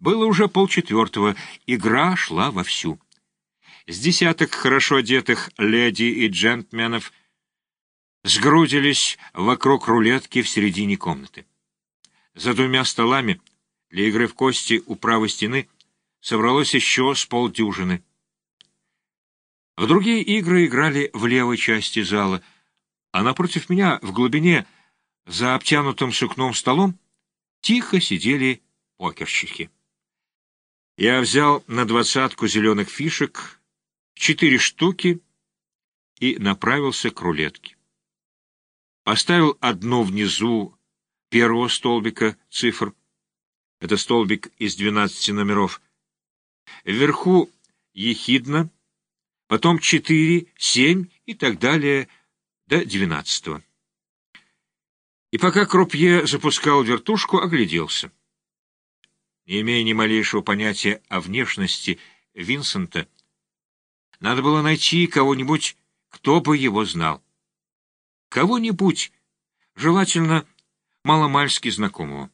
Было уже полчетвертого, игра шла вовсю. С десяток хорошо одетых леди и джентльменов сгрудились вокруг рулетки в середине комнаты. За двумя столами для игры в кости у правой стены собралось еще с полдюжины. В другие игры играли в левой части зала, а напротив меня, в глубине, за обтянутым сукном столом, тихо сидели покерщики. Я взял на двадцатку зеленых фишек четыре штуки и направился к рулетке. Поставил одну внизу первого столбика цифр. Это столбик из двенадцати номеров. Вверху ехидно, потом четыре, семь и так далее до двенадцатого. И пока Крупье запускал вертушку, огляделся. Не имея ни малейшего понятия о внешности Винсента, надо было найти кого-нибудь, кто бы его знал. Кого-нибудь, желательно маломальски знакомого.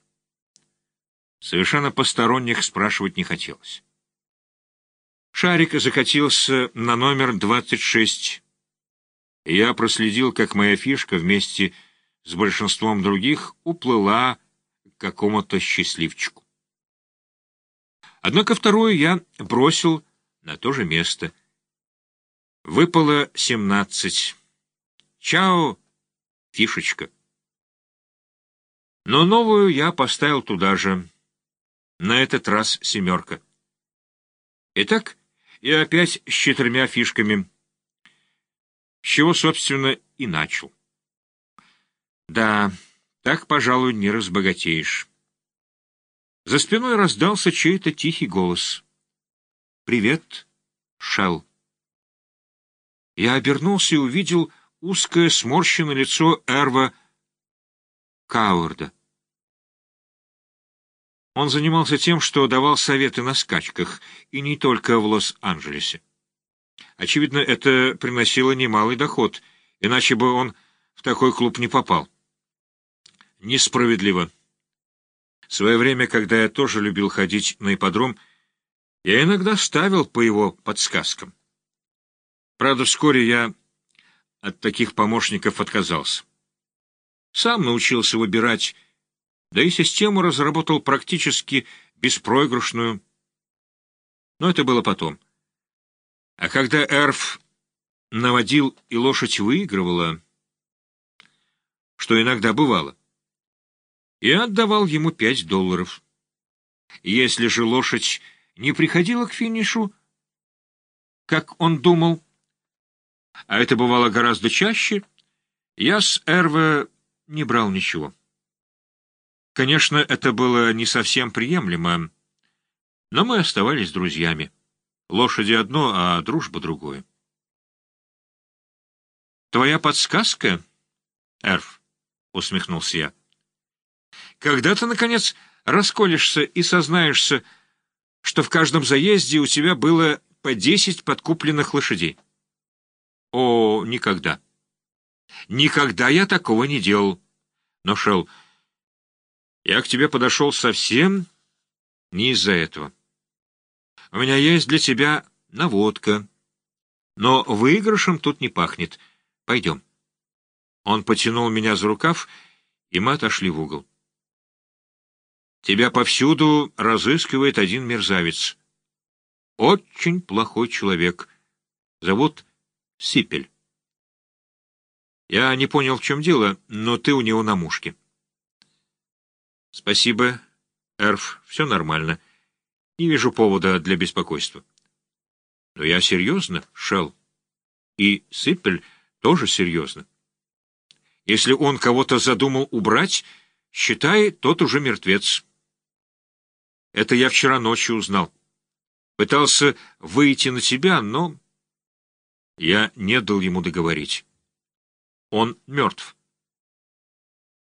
Совершенно посторонних спрашивать не хотелось. Шарик закатился на номер 26. Я проследил, как моя фишка вместе с большинством других уплыла к какому-то счастливчику. Однако вторую я бросил на то же место. Выпало семнадцать. Чао, фишечка. Но новую я поставил туда же. На этот раз семерка. Итак, и опять с четырьмя фишками. С чего, собственно, и начал. Да, так, пожалуй, не разбогатеешь. За спиной раздался чей-то тихий голос. «Привет, Шелл». Я обернулся и увидел узкое сморщенное лицо Эрва Кауэрда. Он занимался тем, что давал советы на скачках, и не только в Лос-Анджелесе. Очевидно, это приносило немалый доход, иначе бы он в такой клуб не попал. Несправедливо. В свое время, когда я тоже любил ходить на ипподром, я иногда ставил по его подсказкам. Правда, вскоре я от таких помощников отказался. Сам научился выбирать, да и систему разработал практически беспроигрышную. Но это было потом. А когда Эрф наводил и лошадь выигрывала, что иногда бывало, и отдавал ему пять долларов. Если же лошадь не приходила к финишу, как он думал, а это бывало гораздо чаще, я с Эрве не брал ничего. Конечно, это было не совсем приемлемо, но мы оставались друзьями. Лошади одно, а дружба другое. «Твоя подсказка, Эрф?» — усмехнулся я. Когда ты, наконец, расколешься и сознаешься, что в каждом заезде у тебя было по десять подкупленных лошадей? О, никогда. Никогда я такого не делал. Но, Шел, я к тебе подошел совсем не из-за этого. У меня есть для тебя наводка. Но выигрышем тут не пахнет. Пойдем. Он потянул меня за рукав, и мы отошли в угол. Тебя повсюду разыскивает один мерзавец. Очень плохой человек. Зовут Сипель. Я не понял, в чем дело, но ты у него на мушке. Спасибо, Эрф, все нормально. Не вижу повода для беспокойства. Но я серьезно, Шел. И Сипель тоже серьезно. Если он кого-то задумал убрать, считай, тот уже мертвец. Это я вчера ночью узнал. Пытался выйти на себя, но я не дал ему договорить. Он мертв.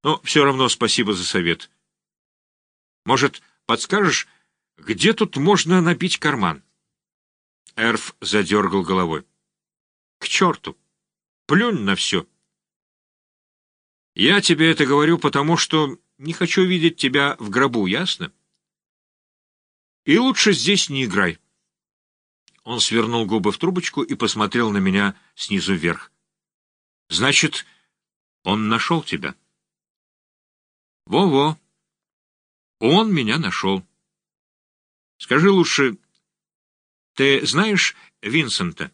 Но все равно спасибо за совет. Может, подскажешь, где тут можно набить карман? Эрф задергал головой. К черту! Плюнь на все. Я тебе это говорю, потому что не хочу видеть тебя в гробу, ясно? И лучше здесь не играй. Он свернул губы в трубочку и посмотрел на меня снизу вверх. Значит, он нашел тебя. Во-во. Он меня нашел. Скажи лучше, ты знаешь Винсента?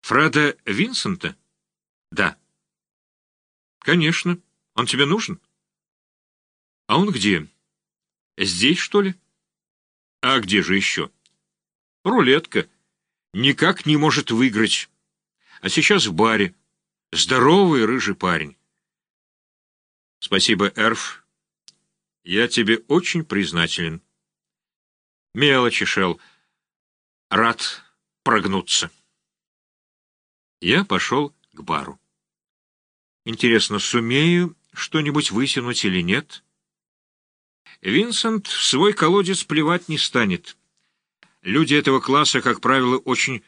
Фреда Винсента? Да. Конечно. Он тебе нужен? А он где? Здесь, что ли? А где же еще? Рулетка. Никак не может выиграть. А сейчас в баре. Здоровый рыжий парень. Спасибо, Эрф. Я тебе очень признателен. Мелочи, Шел. Рад прогнуться. Я пошел к бару. Интересно, сумею что-нибудь вытянуть или нет? Винсент в свой колодец плевать не станет. Люди этого класса, как правило, очень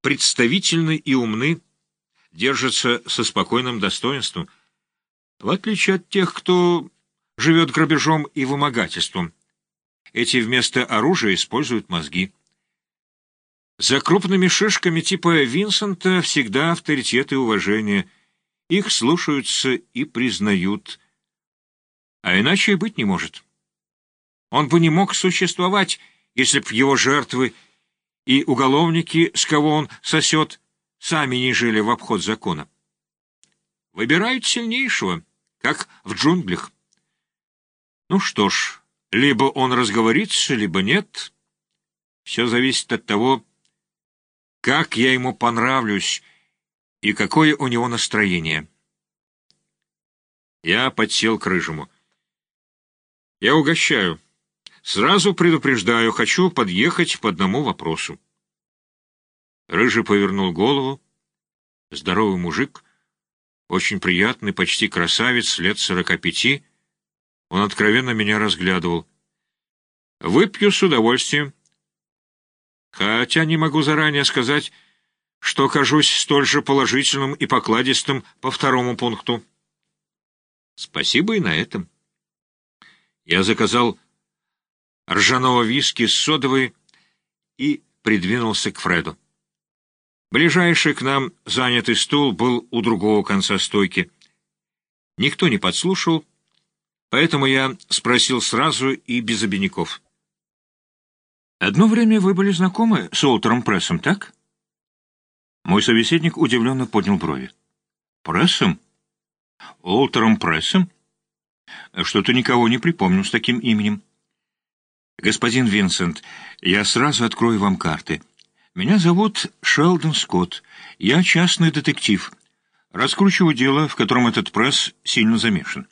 представительны и умны, держатся со спокойным достоинством, в отличие от тех, кто живет грабежом и вымогательством. Эти вместо оружия используют мозги. За крупными шишками типа Винсента всегда авторитет и уважение. Их слушаются и признают. А иначе и быть не может. Он бы не мог существовать, если б его жертвы и уголовники, с кого он сосет, сами не жили в обход закона. Выбирают сильнейшего, как в джунглях. Ну что ж, либо он разговорится, либо нет. Все зависит от того, как я ему понравлюсь и какое у него настроение. Я подсел к рыжему. Я угощаю. Сразу предупреждаю, хочу подъехать по одному вопросу. Рыжий повернул голову. Здоровый мужик, очень приятный, почти красавец, лет сорока пяти. Он откровенно меня разглядывал. Выпью с удовольствием. Хотя не могу заранее сказать, что кажусь столь же положительным и покладистым по второму пункту. Спасибо и на этом. Я заказал ржаного виски с содовой и придвинулся к Фреду. Ближайший к нам занятый стул был у другого конца стойки. Никто не подслушал, поэтому я спросил сразу и без обиняков. «Одно время вы были знакомы с Олтером Прессом, так?» Мой собеседник удивленно поднял брови. «Прессом? Олтером Прессом? Что-то никого не припомню с таким именем». «Господин Винсент, я сразу открою вам карты. Меня зовут Шелдон Скотт. Я частный детектив. Раскручиваю дело, в котором этот пресс сильно замешан.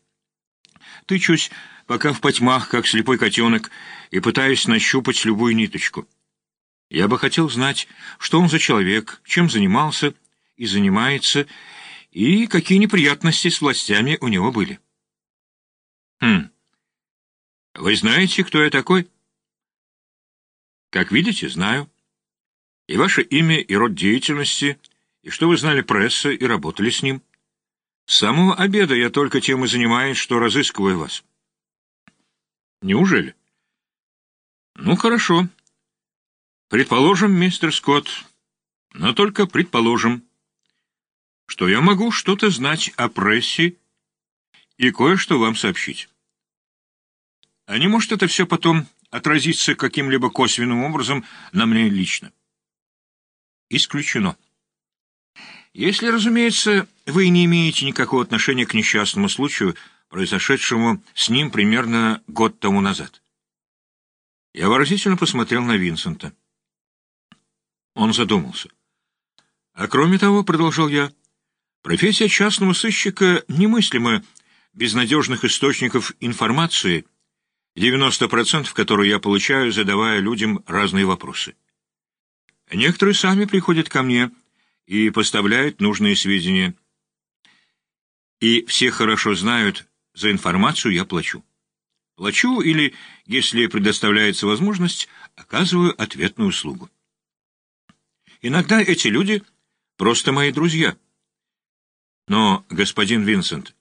Тычусь, пока в потьмах, как слепой котенок, и пытаюсь нащупать любую ниточку. Я бы хотел знать, что он за человек, чем занимался и занимается, и какие неприятности с властями у него были. Хм. Вы знаете, кто я такой? Как видите, знаю. И ваше имя, и род деятельности, и что вы знали пресса и работали с ним. С самого обеда я только тем и занимаюсь, что разыскиваю вас. Неужели? Ну, хорошо. Предположим, мистер Скотт, но только предположим, что я могу что-то знать о прессе и кое-что вам сообщить. А не может это все потом отразиться каким-либо косвенным образом на мне лично? исключено. Если, разумеется, вы не имеете никакого отношения к несчастному случаю, произошедшему с ним примерно год тому назад. Я выразительно посмотрел на Винсента. Он задумался. А кроме того, продолжал я, профессия частного сыщика немыслима без надежных источников информации, 90% которой я получаю, задавая людям разные вопросы. Некоторые сами приходят ко мне и поставляют нужные сведения. И все хорошо знают, за информацию я плачу. Плачу или, если предоставляется возможность, оказываю ответную услугу. Иногда эти люди просто мои друзья. Но, господин Винсент,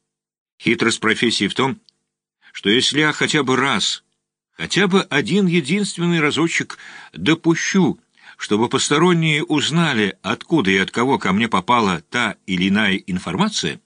хитрость профессии в том, что если я хотя бы раз, Хотя бы один единственный разочек допущу, чтобы посторонние узнали, откуда и от кого ко мне попала та или иная информация,